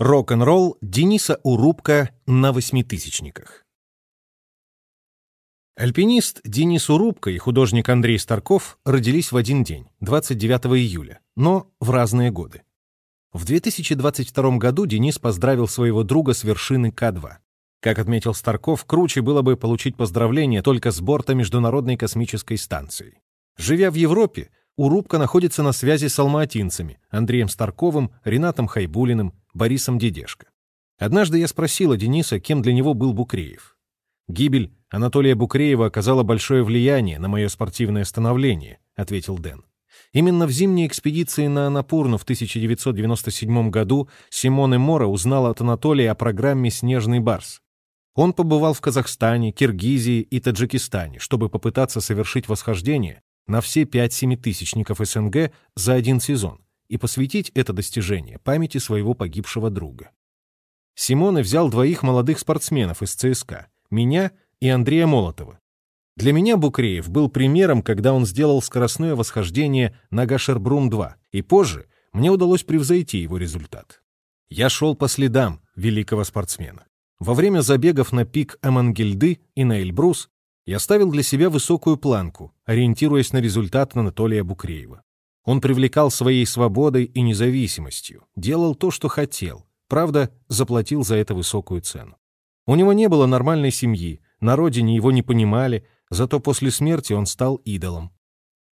Рок-н-ролл Дениса Урубка на восьмитысячниках. Альпинист Денис Урубка и художник Андрей Старков родились в один день, 29 июля, но в разные годы. В 2022 году Денис поздравил своего друга с вершины К2. Как отметил Старков, круче было бы получить поздравление только с борта Международной космической станции. Живя в Европе, Урубка находится на связи с алматинцами Андреем Старковым, Ренатом Хайбулиным, Борисом Дедешко. Однажды я спросила Дениса, кем для него был Букреев. «Гибель Анатолия Букреева оказала большое влияние на мое спортивное становление», — ответил Дэн. Именно в зимней экспедиции на Анапурну в 1997 году Симон Мора узнал от Анатолия о программе «Снежный барс». Он побывал в Казахстане, Киргизии и Таджикистане, чтобы попытаться совершить восхождение на все пять семитысячников СНГ за один сезон и посвятить это достижение памяти своего погибшего друга. Симоне взял двоих молодых спортсменов из ЦСКА, меня и Андрея Молотова. Для меня Букреев был примером, когда он сделал скоростное восхождение на Гашербрум-2, и позже мне удалось превзойти его результат. Я шел по следам великого спортсмена. Во время забегов на пик Амангельды и на Эльбрус я ставил для себя высокую планку, ориентируясь на результат Анатолия Букреева. Он привлекал своей свободой и независимостью, делал то, что хотел, правда, заплатил за это высокую цену. У него не было нормальной семьи, на родине его не понимали, зато после смерти он стал идолом.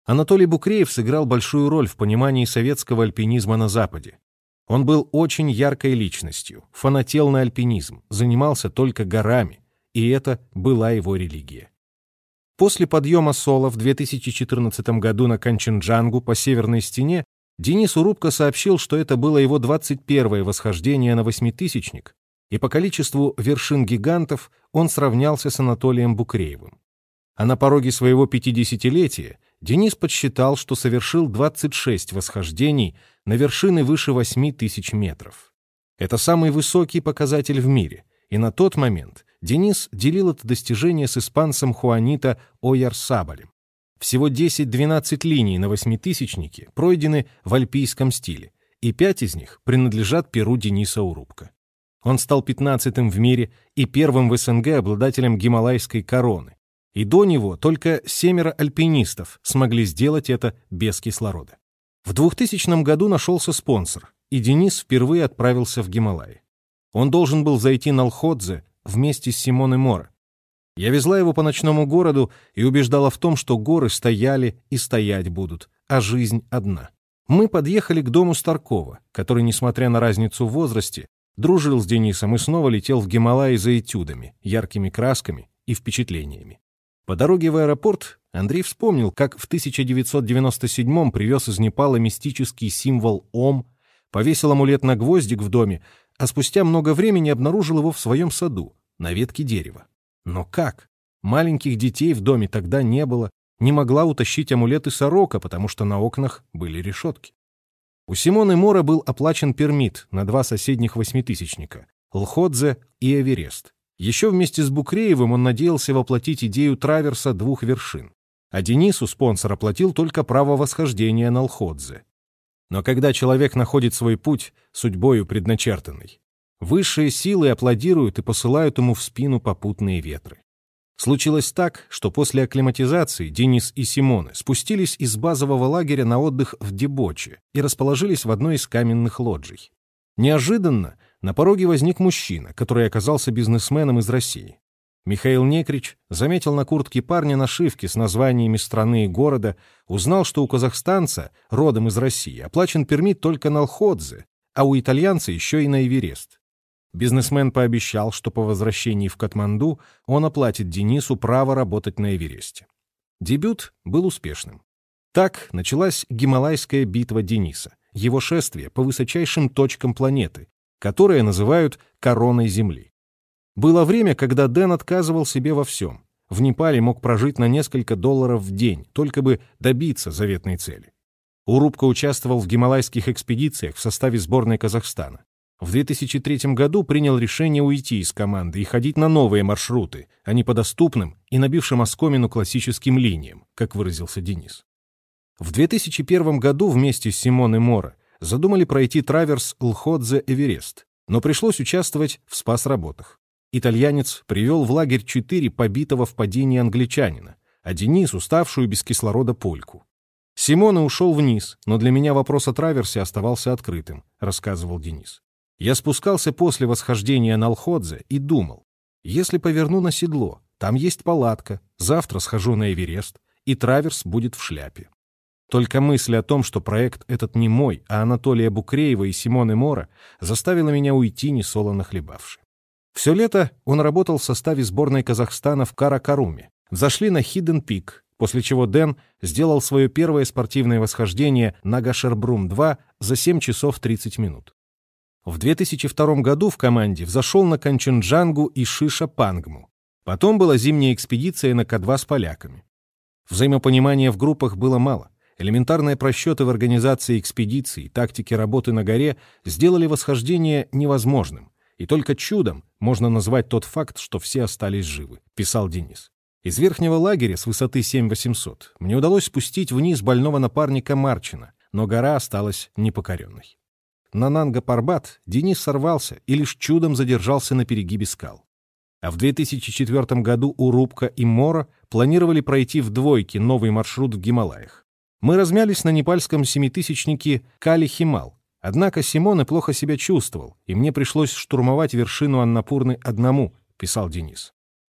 Анатолий Букреев сыграл большую роль в понимании советского альпинизма на Западе. Он был очень яркой личностью, фанател на альпинизм, занимался только горами, и это была его религия. После подъема Соло в 2014 году на Канченджангу по северной стене Денис Урубко сообщил, что это было его 21-е восхождение на восьмитысячник, и по количеству вершин гигантов он сравнялся с Анатолием Букреевым. А на пороге своего 50-летия Денис подсчитал, что совершил 26 восхождений на вершины выше 8 тысяч метров. Это самый высокий показатель в мире, и на тот момент Денис делил это достижение с испанцем Хуанита Ойарсабалем. Всего 10-12 линий на восьмитысячнике пройдены в альпийском стиле, и пять из них принадлежат перу Дениса Урубка. Он стал 15-м в мире и первым в СНГ обладателем гималайской короны. И до него только семеро альпинистов смогли сделать это без кислорода. В 2000 году нашелся спонсор, и Денис впервые отправился в Гималаи. Он должен был зайти на Лходзе вместе с Симоной Мора. Я везла его по ночному городу и убеждала в том, что горы стояли и стоять будут, а жизнь одна. Мы подъехали к дому Старкова, который, несмотря на разницу в возрасте, дружил с Денисом и снова летел в Гималаи за этюдами, яркими красками и впечатлениями. По дороге в аэропорт Андрей вспомнил, как в 1997-м привез из Непала мистический символ Ом, повесил амулет на гвоздик в доме, а спустя много времени обнаружил его в своем саду, на ветке дерева. Но как? Маленьких детей в доме тогда не было, не могла утащить амулеты сорока, потому что на окнах были решетки. У Симоны Мора был оплачен пермит на два соседних восьмитысячника — Лходзе и Эверест. Еще вместе с Букреевым он надеялся воплотить идею траверса двух вершин. А Денису спонсор оплатил только право восхождения на Лходзе. Но когда человек находит свой путь, судьбою предначертанный, высшие силы аплодируют и посылают ему в спину попутные ветры. Случилось так, что после акклиматизации Денис и Симоне спустились из базового лагеря на отдых в Дебоче и расположились в одной из каменных лоджий. Неожиданно на пороге возник мужчина, который оказался бизнесменом из России. Михаил Некрич заметил на куртке парня нашивки с названиями страны и города, узнал, что у казахстанца, родом из России, оплачен пермит только на Лходзе, а у итальянца еще и на Эверест. Бизнесмен пообещал, что по возвращении в Катманду он оплатит Денису право работать на Эвересте. Дебют был успешным. Так началась Гималайская битва Дениса, его шествие по высочайшим точкам планеты, которые называют «короной Земли». Было время, когда Дэн отказывал себе во всем. В Непале мог прожить на несколько долларов в день, только бы добиться заветной цели. Урубко участвовал в гималайских экспедициях в составе сборной Казахстана. В 2003 году принял решение уйти из команды и ходить на новые маршруты, а не по доступным и набившим оскомину классическим линиям, как выразился Денис. В 2001 году вместе с Симоной Мора задумали пройти траверс Лходзе-Эверест, но пришлось участвовать в спас-работах. Итальянец привел в лагерь четыре побитого в падении англичанина, а Денис — уставшую без кислорода польку. Симона ушел вниз, но для меня вопрос о траверсе оставался открытым, рассказывал Денис. Я спускался после восхождения на Алходзе и думал, если поверну на седло, там есть палатка, завтра схожу на Эверест, и траверс будет в шляпе. Только мысль о том, что проект этот не мой, а Анатолия Букреева и Симоны Мора, заставила меня уйти, несолоно хлебавши. Все лето он работал в составе сборной Казахстана в Каракаруме. Взошли на Хидден Пик, после чего Дэн сделал свое первое спортивное восхождение на Гашербрум-2 за 7 часов 30 минут. В 2002 году в команде взошел на Канчунджангу и Шиша-Пангму. Потом была зимняя экспедиция на К2 с поляками. Взаимопонимания в группах было мало. Элементарные просчеты в организации экспедиций, тактики работы на горе сделали восхождение невозможным. И только чудом можно назвать тот факт, что все остались живы, писал Денис. Из верхнего лагеря с высоты 7800 мне удалось спустить вниз больного напарника Марчина, но гора осталась непокоренной. На Нанга-Парбат Денис сорвался и лишь чудом задержался на перегибе скал. А в 2004 году Урубка и Мора планировали пройти в двойке новый маршрут в Гималаях. Мы размялись на непальском семитысячнике Кали-Химал. Однако Симон и плохо себя чувствовал, и мне пришлось штурмовать вершину Аннапурны одному, писал Денис.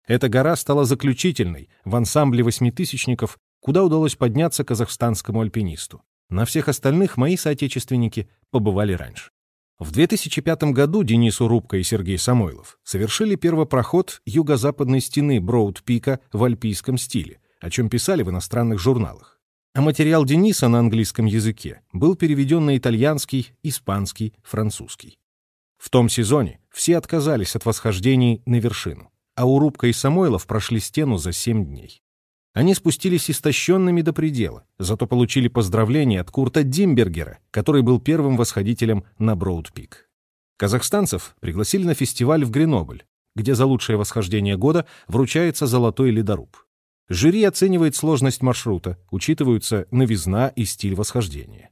Эта гора стала заключительной в ансамбле восьмитысячников, куда удалось подняться казахстанскому альпинисту. На всех остальных мои соотечественники побывали раньше. В 2005 году Денис Урубко и Сергей Самойлов совершили первопроход юго-западной стены Броуд-Пика в альпийском стиле, о чем писали в иностранных журналах. А материал Дениса на английском языке был переведен на итальянский, испанский, французский. В том сезоне все отказались от восхождений на вершину, а Урубка и Самойлов прошли стену за семь дней. Они спустились истощенными до предела, зато получили поздравления от Курта Димбергера, который был первым восходителем на Броуд-Пик. Казахстанцев пригласили на фестиваль в Гренобль, где за лучшее восхождение года вручается золотой ледоруб. Жюри оценивает сложность маршрута, учитываются новизна и стиль восхождения.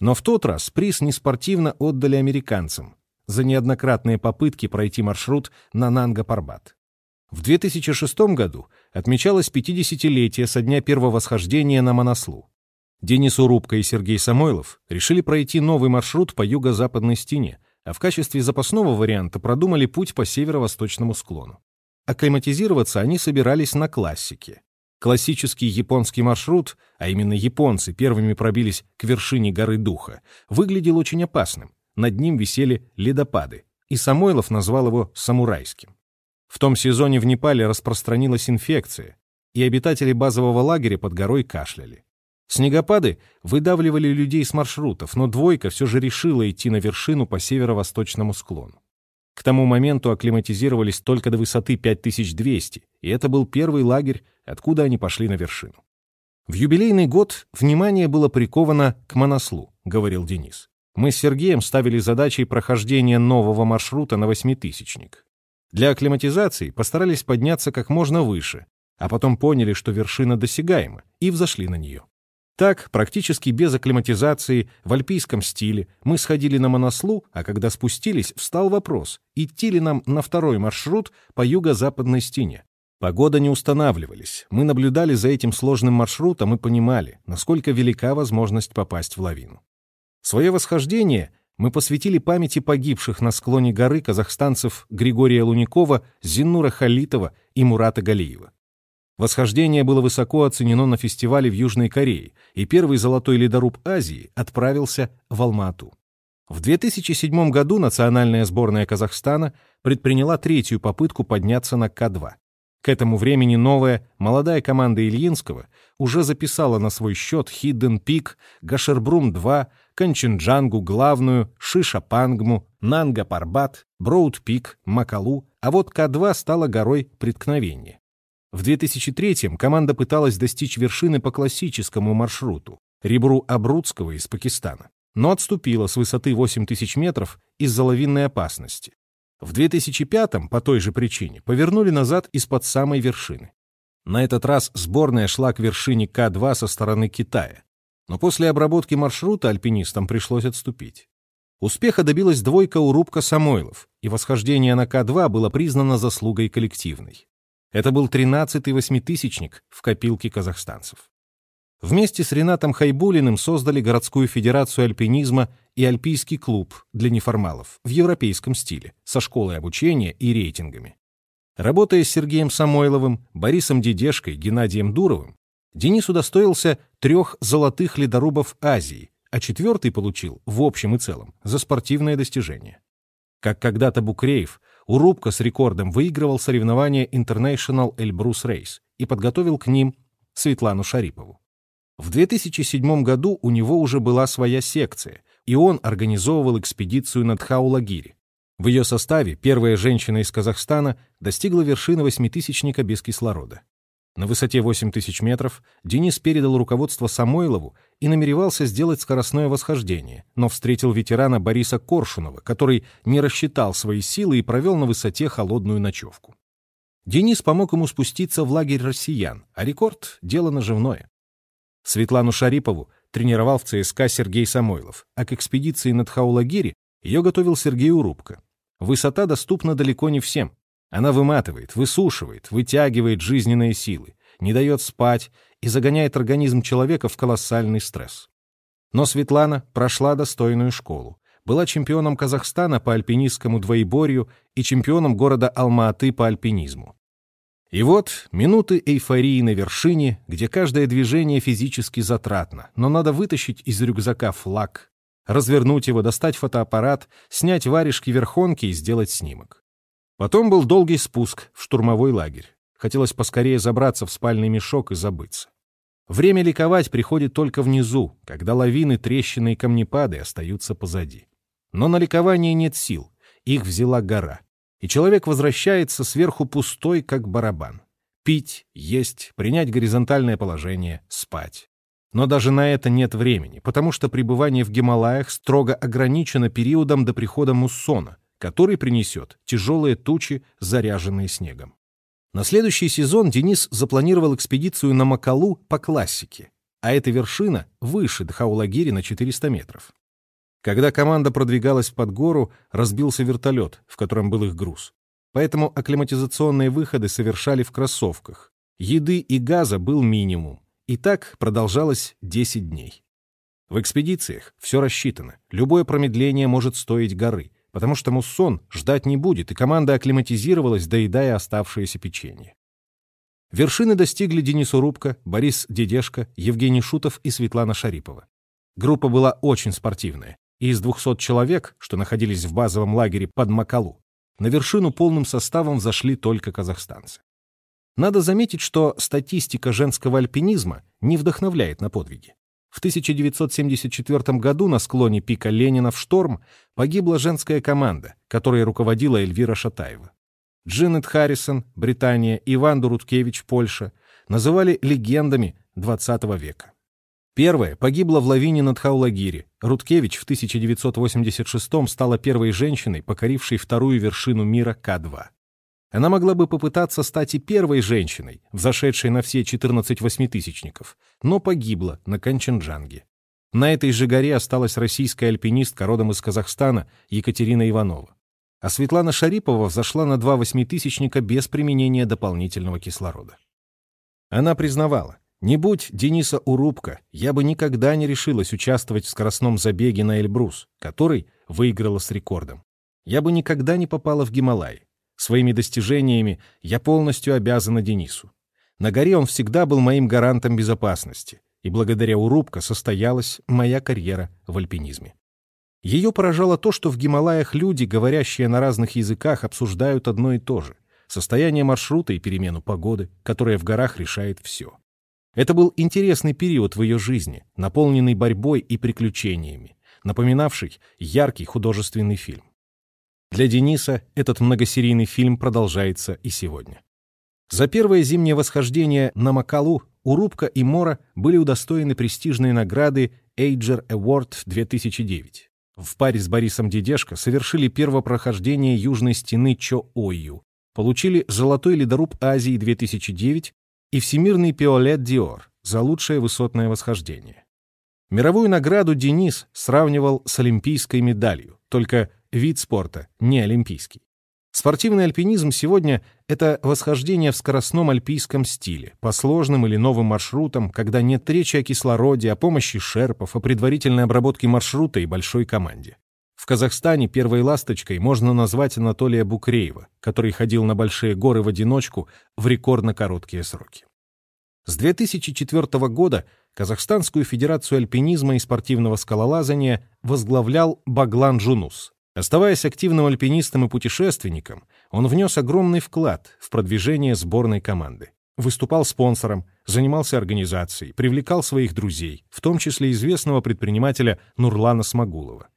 Но в тот раз приз неспортивно отдали американцам за неоднократные попытки пройти маршрут на Нанга-Парбат. В 2006 году отмечалось 50-летие со дня первого восхождения на Манаслу. Денис Урубко и Сергей Самойлов решили пройти новый маршрут по юго-западной стене, а в качестве запасного варианта продумали путь по северо-восточному склону. Акклиматизироваться они собирались на классике. Классический японский маршрут, а именно японцы первыми пробились к вершине горы Духа, выглядел очень опасным. Над ним висели ледопады, и Самойлов назвал его «самурайским». В том сезоне в Непале распространилась инфекция, и обитатели базового лагеря под горой кашляли. Снегопады выдавливали людей с маршрутов, но двойка все же решила идти на вершину по северо-восточному склону. К тому моменту акклиматизировались только до высоты 5200, и это был первый лагерь, откуда они пошли на вершину. В юбилейный год внимание было приковано к Монослу, говорил Денис. Мы с Сергеем ставили задачей прохождения нового маршрута на восьмитысячник. Для акклиматизации постарались подняться как можно выше, а потом поняли, что вершина досягаема, и взошли на нее. Так, практически без акклиматизации, в альпийском стиле, мы сходили на Монослу, а когда спустились, встал вопрос, идти ли нам на второй маршрут по юго-западной стене. Погода не устанавливались. Мы наблюдали за этим сложным маршрутом и понимали, насколько велика возможность попасть в лавину. Свое восхождение мы посвятили памяти погибших на склоне горы казахстанцев Григория Луникова, Зиннура Халитова и Мурата Галиева. Восхождение было высоко оценено на фестивале в Южной Корее, и первый золотой ледоруб Азии отправился в Алмату. В 2007 году национальная сборная Казахстана предприняла третью попытку подняться на К2. К этому времени новая, молодая команда Ильинского уже записала на свой счет Хидден Пик, Гашербрум-2, Канчинджангу главную, Шишапангму, Нанга-Парбат, Броуд-Пик, Макалу, а вот К2 стала горой преткновения. В 2003-м команда пыталась достичь вершины по классическому маршруту — ребру Абрудского из Пакистана, но отступила с высоты 8000 метров из-за лавинной опасности. В 2005-м по той же причине повернули назад из-под самой вершины. На этот раз сборная шла к вершине К2 со стороны Китая, но после обработки маршрута альпинистам пришлось отступить. Успеха добилась двойка Урубка Самойлов, и восхождение на К2 было признано заслугой коллективной. Это был 13-й восьмитысячник в копилке казахстанцев. Вместе с Ренатом Хайбулиным создали городскую федерацию альпинизма и альпийский клуб для неформалов в европейском стиле, со школой обучения и рейтингами. Работая с Сергеем Самойловым, Борисом Дедешкой, Геннадием Дуровым, Денис удостоился трех золотых ледорубов Азии, а четвертый получил, в общем и целом, за спортивное достижение. Как когда-то Букреев, Урубка с рекордом выигрывал соревнования International Эльбрус Race и подготовил к ним Светлану Шарипову. В 2007 году у него уже была своя секция, и он организовывал экспедицию над Хаулагири. В ее составе первая женщина из Казахстана достигла вершины восьмитысячника без кислорода. На высоте 8 тысяч метров Денис передал руководство Самойлову и намеревался сделать скоростное восхождение, но встретил ветерана Бориса Коршунова, который не рассчитал свои силы и провел на высоте холодную ночевку. Денис помог ему спуститься в лагерь россиян, а рекорд — дело наживное. Светлану Шарипову тренировал в ЦСКА Сергей Самойлов, а к экспедиции над Хаулагири ее готовил Сергей Урубко. Высота доступна далеко не всем. Она выматывает, высушивает, вытягивает жизненные силы, не дает спать и загоняет организм человека в колоссальный стресс. Но Светлана прошла достойную школу, была чемпионом Казахстана по альпинистскому двоеборью и чемпионом города Алма-Аты по альпинизму. И вот минуты эйфории на вершине, где каждое движение физически затратно, но надо вытащить из рюкзака флаг, развернуть его, достать фотоаппарат, снять варежки верхонки и сделать снимок. Потом был долгий спуск в штурмовой лагерь. Хотелось поскорее забраться в спальный мешок и забыться. Время ликовать приходит только внизу, когда лавины, трещины и камнепады остаются позади. Но на ликование нет сил, их взяла гора. И человек возвращается сверху пустой, как барабан. Пить, есть, принять горизонтальное положение, спать. Но даже на это нет времени, потому что пребывание в Гималаях строго ограничено периодом до прихода муссона, который принесет тяжелые тучи, заряженные снегом. На следующий сезон Денис запланировал экспедицию на Макалу по классике, а эта вершина выше Дхаулагири на 400 метров. Когда команда продвигалась под гору, разбился вертолет, в котором был их груз. Поэтому акклиматизационные выходы совершали в кроссовках. Еды и газа был минимум. И так продолжалось 10 дней. В экспедициях все рассчитано. Любое промедление может стоить горы потому что муссон ждать не будет, и команда акклиматизировалась, доедая оставшееся печенье. Вершины достигли Денис Урубко, Борис Дедешко, Евгений Шутов и Светлана Шарипова. Группа была очень спортивная, и из 200 человек, что находились в базовом лагере под Макалу, на вершину полным составом зашли только казахстанцы. Надо заметить, что статистика женского альпинизма не вдохновляет на подвиги. В 1974 году на склоне пика Ленина в шторм погибла женская команда, которой руководила Эльвира Шатаева. Джинет Харрисон, Британия, и Дуруткевич, Польша, называли легендами XX века. Первая погибла в лавине над Хаулагири. Руткевич в 1986 стала первой женщиной, покорившей вторую вершину мира К2. Она могла бы попытаться стать и первой женщиной, взошедшей на все 14 восьмитысячников, но погибла на Канченджанге. На этой же горе осталась российская альпинистка родом из Казахстана Екатерина Иванова. А Светлана Шарипова взошла на два восьмитысячника без применения дополнительного кислорода. Она признавала, не будь Дениса Урубка, я бы никогда не решилась участвовать в скоростном забеге на Эльбрус, который выиграла с рекордом. Я бы никогда не попала в Гималай. Своими достижениями я полностью обязана Денису. На горе он всегда был моим гарантом безопасности, и благодаря Урубка состоялась моя карьера в альпинизме. Ее поражало то, что в Гималаях люди, говорящие на разных языках, обсуждают одно и то же — состояние маршрута и перемену погоды, которая в горах решает все. Это был интересный период в ее жизни, наполненный борьбой и приключениями, напоминавший яркий художественный фильм. Для Дениса этот многосерийный фильм продолжается и сегодня. За первое зимнее восхождение на Макалу Урубка и Мора были удостоены престижной награды Ager Award 2009. В паре с Борисом Дедешко совершили первопрохождение южной стены Чо-Ойю, получили Золотой ледоруб Азии 2009 и Всемирный Пиолет Диор за лучшее высотное восхождение. Мировую награду Денис сравнивал с олимпийской медалью, только вид спорта не олимпийский. Спортивный альпинизм сегодня — это восхождение в скоростном альпийском стиле, по сложным или новым маршрутам, когда нет речи о кислороде, о помощи шерпов, о предварительной обработке маршрута и большой команде. В Казахстане первой ласточкой можно назвать Анатолия Букреева, который ходил на большие горы в одиночку в рекордно короткие сроки. С 2004 года Казахстанскую федерацию альпинизма и спортивного скалолазания возглавлял Баглан Джунус, Оставаясь активным альпинистом и путешественником, он внес огромный вклад в продвижение сборной команды. Выступал спонсором, занимался организацией, привлекал своих друзей, в том числе известного предпринимателя Нурлана Смогулова.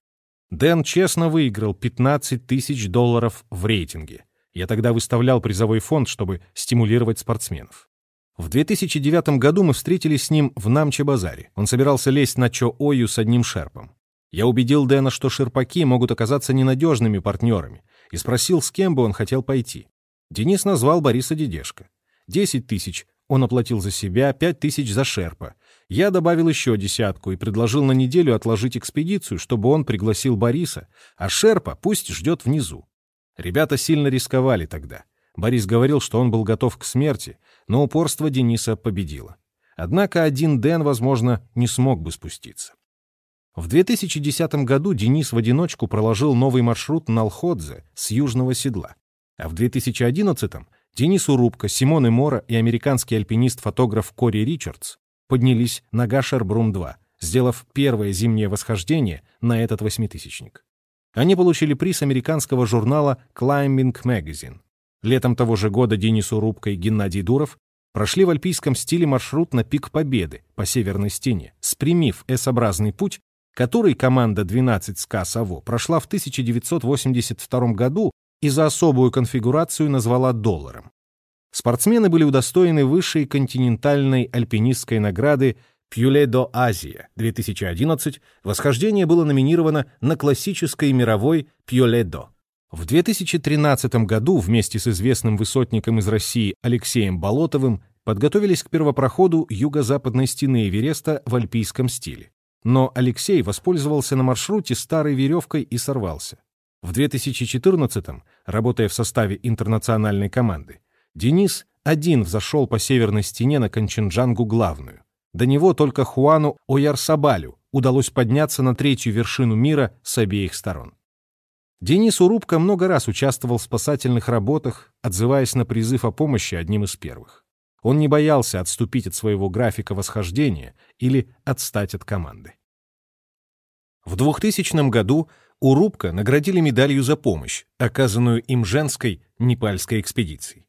Дэн честно выиграл 15 тысяч долларов в рейтинге. Я тогда выставлял призовой фонд, чтобы стимулировать спортсменов. В 2009 году мы встретились с ним в Намче-базаре. Он собирался лезть на Чо-Ою с одним шерпом. Я убедил Дэна, что ширпаки могут оказаться ненадежными партнерами, и спросил, с кем бы он хотел пойти. Денис назвал Бориса Дедешко. Десять тысяч он оплатил за себя, пять тысяч за шерпа. Я добавил еще десятку и предложил на неделю отложить экспедицию, чтобы он пригласил Бориса, а шерпа пусть ждет внизу. Ребята сильно рисковали тогда. Борис говорил, что он был готов к смерти, но упорство Дениса победило. Однако один Дэн, возможно, не смог бы спуститься. В 2010 году Денис в одиночку проложил новый маршрут на Алходзе с южного седла. А в 2011 Денис Урубко, Симон Мора и американский альпинист-фотограф Кори Ричардс поднялись на Гашер-Брум-2, сделав первое зимнее восхождение на этот восьмитысячник. Они получили приз американского журнала Climbing Magazine. Летом того же года Денис Урубко и Геннадий Дуров прошли в альпийском стиле маршрут на пик Победы по северной стене, спрямив S-образный путь который команда 12 СКА «Саво» прошла в 1982 году и за особую конфигурацию назвала долларом. Спортсмены были удостоены высшей континентальной альпинистской награды Пьюле до Азия 2011, восхождение было номинировано на классической мировой Пьюле до. В 2013 году вместе с известным высотником из России Алексеем Болотовым подготовились к первопроходу юго-западной стены Эвереста в альпийском стиле. Но Алексей воспользовался на маршруте старой веревкой и сорвался. В 2014-м, работая в составе интернациональной команды, Денис один взошел по северной стене на Конченджангу главную. До него только Хуану Оярсабалю удалось подняться на третью вершину мира с обеих сторон. Денис Урубко много раз участвовал в спасательных работах, отзываясь на призыв о помощи одним из первых. Он не боялся отступить от своего графика восхождения или отстать от команды. В 2000 году Урубка наградили медалью за помощь, оказанную им женской непальской экспедицией.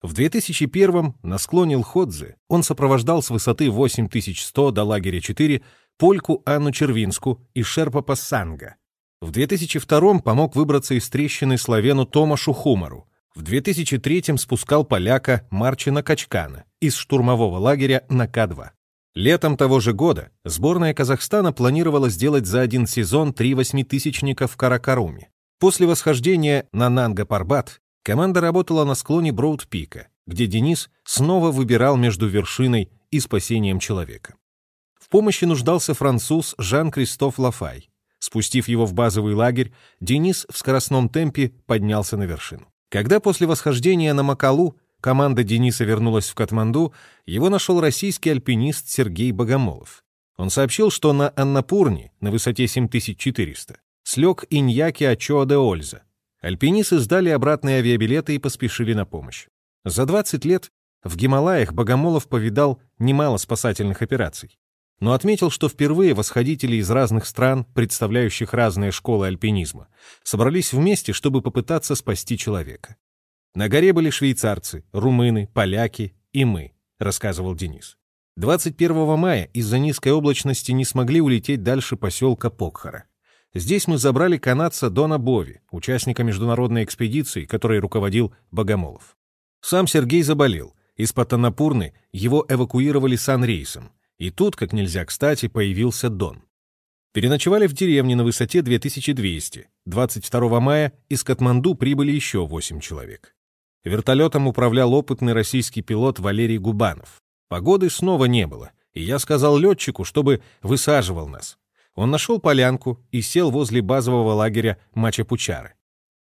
В 2001 на склоне Лходзе он сопровождал с высоты 8100 до лагеря 4 польку Анну Червинску и Шерпа Пассанга. В 2002 помог выбраться из трещины славену Томашу Хумару, в 2003-м спускал поляка Марчина Качкана из штурмового лагеря на К-2. Летом того же года сборная Казахстана планировала сделать за один сезон три восьмитысячника в Каракаруме. После восхождения на Нанга-Парбат команда работала на склоне Броуд-Пика, где Денис снова выбирал между вершиной и спасением человека. В помощи нуждался француз Жан-Кристоф Лафай. Спустив его в базовый лагерь, Денис в скоростном темпе поднялся на вершину. Когда после восхождения на Макалу команда Дениса вернулась в Катманду, его нашел российский альпинист Сергей Богомолов. Он сообщил, что на Аннапурне, на высоте 7400, слег Иньяки Ачоа де Ольза. Альпинисты сдали обратные авиабилеты и поспешили на помощь. За 20 лет в Гималаях Богомолов повидал немало спасательных операций но отметил, что впервые восходители из разных стран, представляющих разные школы альпинизма, собрались вместе, чтобы попытаться спасти человека. На горе были швейцарцы, румыны, поляки и мы, рассказывал Денис. 21 мая из-за низкой облачности не смогли улететь дальше поселка Покхара. Здесь мы забрали канадца Дона Бови, участника международной экспедиции, которой руководил Богомолов. Сам Сергей заболел. Из-под Анапурны его эвакуировали санрейсом. И тут, как нельзя кстати, появился Дон. Переночевали в деревне на высоте 2200. 22 мая из Катманду прибыли еще 8 человек. Вертолетом управлял опытный российский пилот Валерий Губанов. Погоды снова не было, И я сказал летчику, чтобы высаживал нас. Он нашел полянку и сел возле базового лагеря Мачапучары.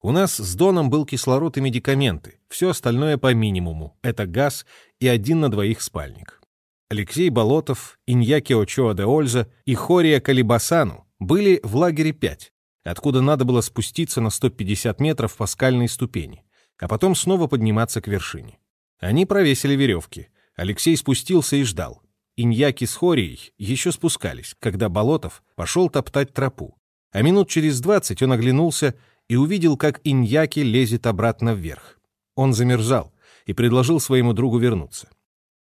У нас с Доном был кислород и медикаменты, все остальное по минимуму, это газ и один на двоих спальник. Алексей Болотов, Иньяки Очоа де Ольза и Хория Калибасану были в лагере 5, откуда надо было спуститься на 150 метров по скальной ступени, а потом снова подниматься к вершине. Они провесили веревки. Алексей спустился и ждал. Иньяки с Хорией еще спускались, когда Болотов пошел топтать тропу. А минут через двадцать он оглянулся и увидел, как Иньяки лезет обратно вверх. Он замерзал и предложил своему другу вернуться.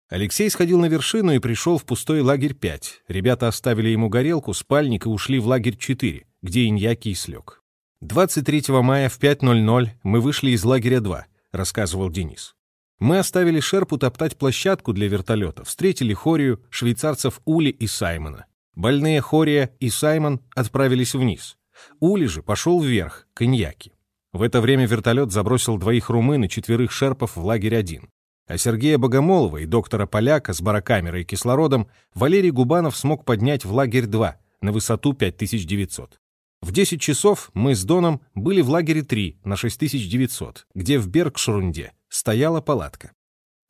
Алексей сходил на вершину и пришел в пустой лагерь 5. Ребята оставили ему горелку, спальник и ушли в лагерь 4, где Иньяки и слег. 23 мая в 5.00 мы вышли из лагеря 2, рассказывал Денис. Мы оставили Шерпу топтать площадку для вертолета, встретили Хорию, швейцарцев Ули и Саймона. Больные Хория и Саймон отправились вниз. Ули же пошел вверх, к Иньяки. В это время вертолет забросил двоих румын и четверых шерпов в лагерь 1 а Сергея Богомолова и доктора Поляка с барокамерой и кислородом Валерий Губанов смог поднять в лагерь 2 на высоту 5900. В 10 часов мы с Доном были в лагере 3 на 6900, где в Бергшрунде стояла палатка.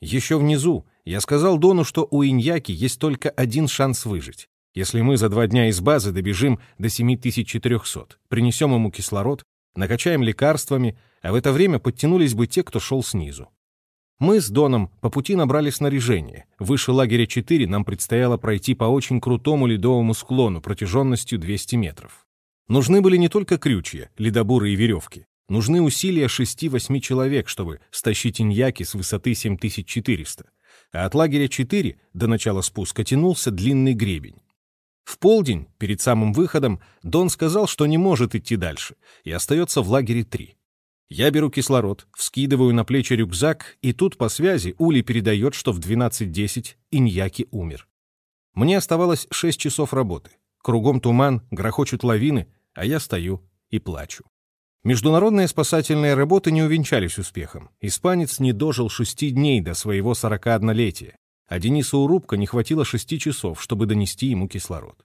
Еще внизу я сказал Дону, что у Иньяки есть только один шанс выжить. Если мы за два дня из базы добежим до 7400, принесем ему кислород, накачаем лекарствами, а в это время подтянулись бы те, кто шел снизу. Мы с Доном по пути набрали снаряжение. Выше лагеря 4 нам предстояло пройти по очень крутому ледовому склону протяженностью 200 метров. Нужны были не только крючья, ледобуры и веревки. Нужны усилия 6-8 человек, чтобы стащить иньяки с высоты 7400. А от лагеря 4 до начала спуска тянулся длинный гребень. В полдень, перед самым выходом, Дон сказал, что не может идти дальше и остается в лагере 3. Я беру кислород, вскидываю на плечи рюкзак, и тут по связи Ули передает, что в 12.10 Иньяки умер. Мне оставалось 6 часов работы. Кругом туман, грохочут лавины, а я стою и плачу. Международные спасательные работы не увенчались успехом. Испанец не дожил шести дней до своего 41-летия, а Денису Урубко не хватило шести часов, чтобы донести ему кислород.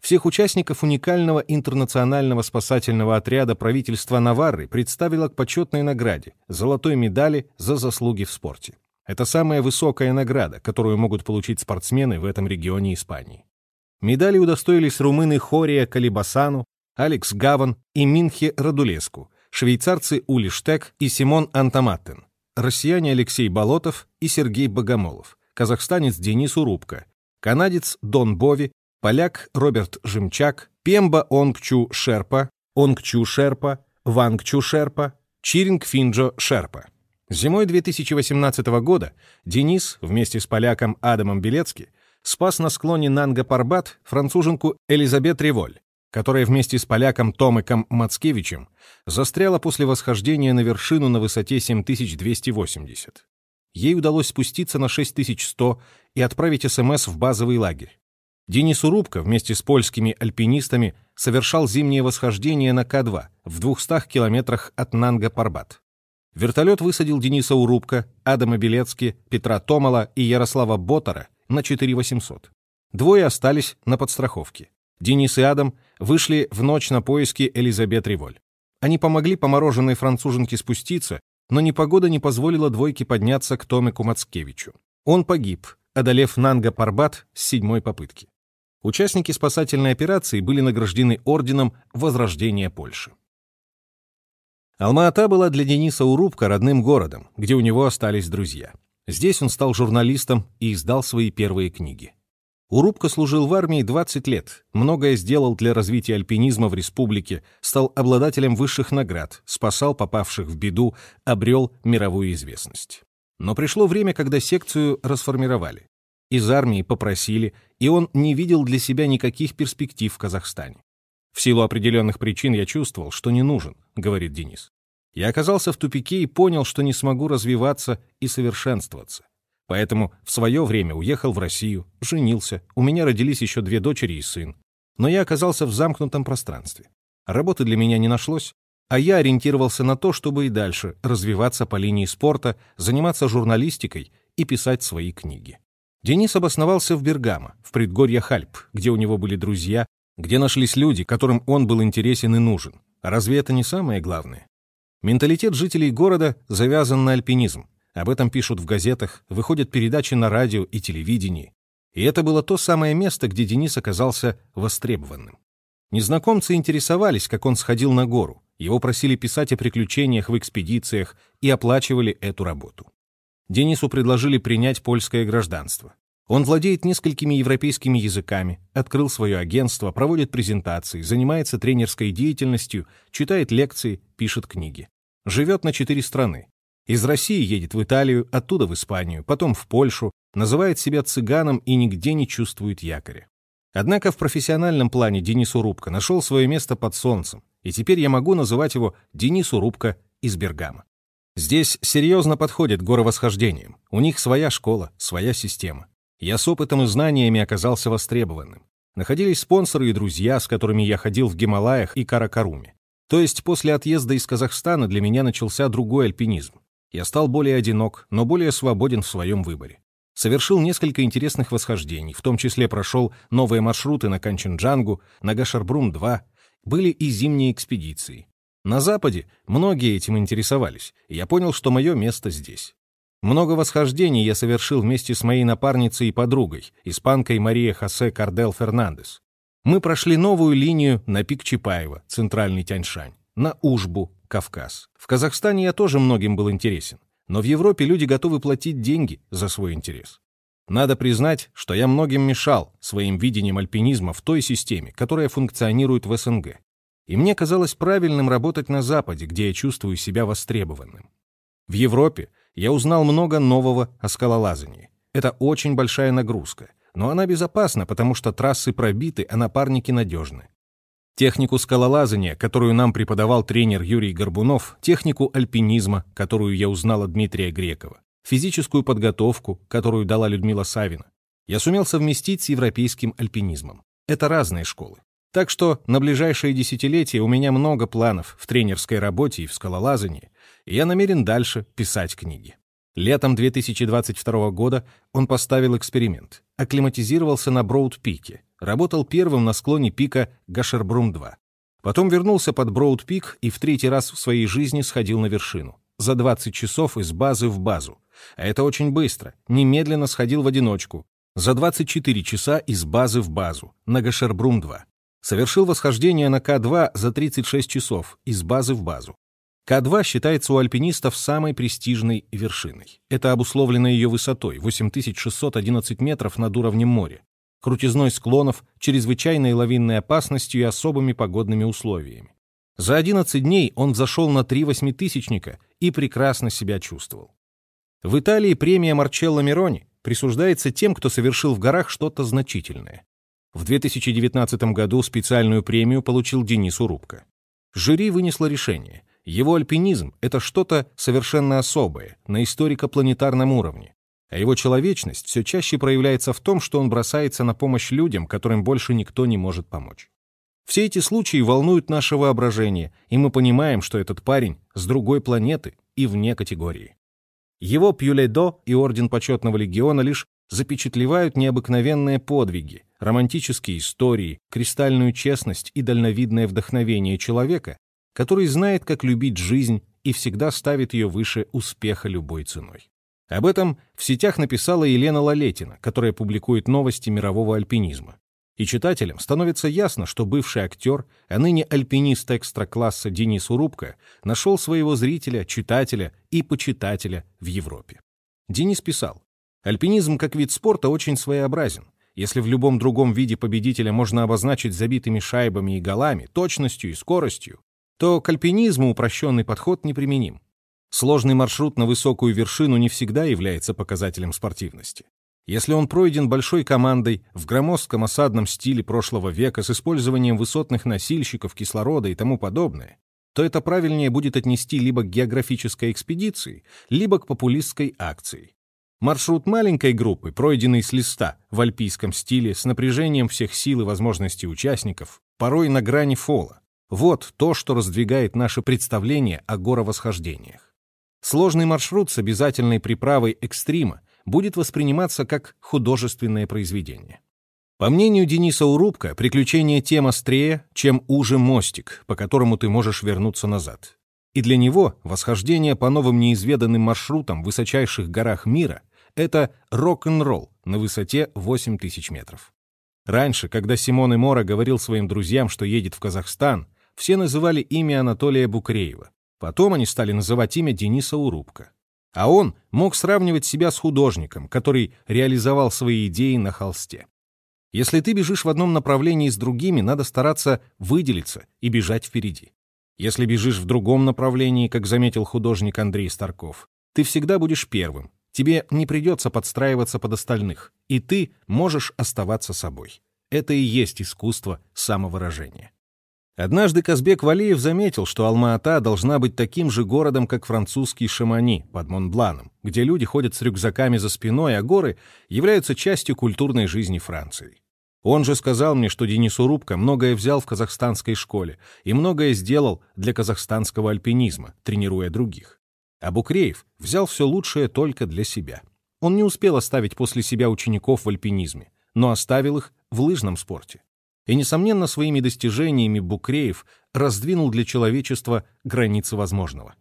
Всех участников уникального интернационального спасательного отряда правительства Наварры представило к почетной награде – золотой медали за заслуги в спорте. Это самая высокая награда, которую могут получить спортсмены в этом регионе Испании. Медали удостоились румыны Хория Калибасану, Алекс Гаван и Минхе Радулеску, швейцарцы Ули Штек и Симон Антаматтен, россияне Алексей Болотов и Сергей Богомолов, казахстанец Денис Урубко, канадец Дон Бови поляк Роберт Жемчак, Пемба Онгчу Шерпа, Онгчу Шерпа, Вангчу Шерпа, Чиринг Финджо Шерпа. Зимой 2018 года Денис вместе с поляком Адамом Белецки спас на склоне Нанга-Парбат француженку Элизабет Револь, которая вместе с поляком Томиком Мацкевичем застряла после восхождения на вершину на высоте 7280. Ей удалось спуститься на 6100 и отправить СМС в базовый лагерь. Денис Урубко вместе с польскими альпинистами совершал зимнее восхождение на К2 в 200 километрах от Нанга-Парбат. Вертолет высадил Дениса Урубко, Адама Белецки, Петра Томала и Ярослава Ботара на 4800. Двое остались на подстраховке. Денис и Адам вышли в ночь на поиски Элизабет Риволь. Они помогли помороженной француженке спуститься, но непогода не позволила двойке подняться к Томику Мацкевичу. Он погиб, одолев Нанга-Парбат с седьмой попытки. Участники спасательной операции были награждены орденом Возрождения Польши. Алма-Ата была для Дениса Урубка родным городом, где у него остались друзья. Здесь он стал журналистом и издал свои первые книги. Урубка служил в армии 20 лет, многое сделал для развития альпинизма в республике, стал обладателем высших наград, спасал попавших в беду, обрел мировую известность. Но пришло время, когда секцию расформировали. Из армии попросили, и он не видел для себя никаких перспектив в Казахстане. В силу определенных причин я чувствовал, что не нужен, говорит Денис. Я оказался в тупике и понял, что не смогу развиваться и совершенствоваться. Поэтому в свое время уехал в Россию, женился, у меня родились еще две дочери и сын. Но я оказался в замкнутом пространстве. Работы для меня не нашлось, а я ориентировался на то, чтобы и дальше развиваться по линии спорта, заниматься журналистикой и писать свои книги. Денис обосновался в Бергамо, в предгорьях Альп, где у него были друзья, где нашлись люди, которым он был интересен и нужен. А разве это не самое главное? Менталитет жителей города завязан на альпинизм. Об этом пишут в газетах, выходят передачи на радио и телевидении. И это было то самое место, где Денис оказался востребованным. Незнакомцы интересовались, как он сходил на гору. Его просили писать о приключениях в экспедициях и оплачивали эту работу. Денису предложили принять польское гражданство. Он владеет несколькими европейскими языками, открыл свое агентство, проводит презентации, занимается тренерской деятельностью, читает лекции, пишет книги. Живет на четыре страны. Из России едет в Италию, оттуда в Испанию, потом в Польшу, называет себя цыганом и нигде не чувствует якоря. Однако в профессиональном плане Денис Урубко нашел свое место под солнцем, и теперь я могу называть его Денис Урубко из Бергама. Здесь серьезно подходят горовосхождениям. У них своя школа, своя система. Я с опытом и знаниями оказался востребованным. Находились спонсоры и друзья, с которыми я ходил в Гималаях и Каракаруме. То есть после отъезда из Казахстана для меня начался другой альпинизм. Я стал более одинок, но более свободен в своем выборе. Совершил несколько интересных восхождений, в том числе прошел новые маршруты на Канченджангу, на Гашарбрум-2, были и зимние экспедиции. На Западе многие этим интересовались, и я понял, что мое место здесь. Много восхождений я совершил вместе с моей напарницей и подругой, испанкой Мария Хосе Кардел Фернандес. Мы прошли новую линию на пик Чапаева, центральный Тяньшань, на Ужбу, Кавказ. В Казахстане я тоже многим был интересен, но в Европе люди готовы платить деньги за свой интерес. Надо признать, что я многим мешал своим видением альпинизма в той системе, которая функционирует в СНГ и мне казалось правильным работать на Западе, где я чувствую себя востребованным. В Европе я узнал много нового о скалолазании. Это очень большая нагрузка, но она безопасна, потому что трассы пробиты, а напарники надежны. Технику скалолазания, которую нам преподавал тренер Юрий Горбунов, технику альпинизма, которую я узнал от Дмитрия Грекова, физическую подготовку, которую дала Людмила Савина, я сумел совместить с европейским альпинизмом. Это разные школы. Так что на ближайшие десятилетия у меня много планов в тренерской работе и в скалолазании, и я намерен дальше писать книги. Летом 2022 года он поставил эксперимент, акклиматизировался на Броуд-пике, работал первым на склоне пика Гашербрум-2. Потом вернулся под Броуд-пик и в третий раз в своей жизни сходил на вершину. За 20 часов из базы в базу. А это очень быстро. Немедленно сходил в одиночку. За 24 часа из базы в базу. На Гашербрум-2. Совершил восхождение на К2 за 36 часов из базы в базу. К2 считается у альпинистов самой престижной вершиной. Это обусловлено ее высотой — 8611 метров над уровнем моря, крутизной склонов, чрезвычайной лавинной опасностью и особыми погодными условиями. За 11 дней он взошел на три восьмитысячника и прекрасно себя чувствовал. В Италии премия Марчелло Мирони присуждается тем, кто совершил в горах что-то значительное. В 2019 году специальную премию получил Денис Урубко. Жюри вынесло решение. Его альпинизм — это что-то совершенно особое, на историко-планетарном уровне. А его человечность все чаще проявляется в том, что он бросается на помощь людям, которым больше никто не может помочь. Все эти случаи волнуют наше воображение, и мы понимаем, что этот парень с другой планеты и вне категории. Его Пьюледо и Орден Почетного Легиона лишь запечатлевают необыкновенные подвиги, романтические истории, кристальную честность и дальновидное вдохновение человека, который знает, как любить жизнь и всегда ставит ее выше успеха любой ценой. Об этом в сетях написала Елена Лалетина, которая публикует новости мирового альпинизма. И читателям становится ясно, что бывший актер, а ныне альпинист экстра-класса Денис Урубко нашел своего зрителя, читателя и почитателя в Европе. Денис писал, «Альпинизм как вид спорта очень своеобразен. Если в любом другом виде победителя можно обозначить забитыми шайбами и голами, точностью и скоростью, то к альпинизму упрощенный подход неприменим. Сложный маршрут на высокую вершину не всегда является показателем спортивности. Если он пройден большой командой в громоздком осадном стиле прошлого века с использованием высотных носильщиков, кислорода и тому подобное, то это правильнее будет отнести либо к географической экспедиции, либо к популистской акции. Маршрут маленькой группы, пройденный с листа в альпийском стиле с напряжением всех сил и возможностей участников, порой на грани фола. Вот то, что раздвигает наше представление о горовосхождениях. Сложный маршрут с обязательной приправой экстрима будет восприниматься как художественное произведение. По мнению Дениса Урубка, приключение тем острее, чем уже мостик, по которому ты можешь вернуться назад. И для него восхождение по новым неизведанным маршрутам в высочайших горах мира — это рок-н-ролл на высоте 8000 метров. Раньше, когда Симон Мора говорил своим друзьям, что едет в Казахстан, все называли имя Анатолия Букреева. Потом они стали называть имя Дениса Урубка. А он мог сравнивать себя с художником, который реализовал свои идеи на холсте. Если ты бежишь в одном направлении с другими, надо стараться выделиться и бежать впереди. Если бежишь в другом направлении, как заметил художник Андрей Старков, ты всегда будешь первым. Тебе не придется подстраиваться под остальных, и ты можешь оставаться собой. Это и есть искусство самовыражения. Однажды Казбек Валиев заметил, что Алма-Ата должна быть таким же городом, как французский Шамани под Монбланом, где люди ходят с рюкзаками за спиной, а горы являются частью культурной жизни Франции. Он же сказал мне, что Денис Урубко многое взял в казахстанской школе и многое сделал для казахстанского альпинизма, тренируя других. А Букреев взял все лучшее только для себя. Он не успел оставить после себя учеников в альпинизме, но оставил их в лыжном спорте. И, несомненно, своими достижениями Букреев раздвинул для человечества границы возможного.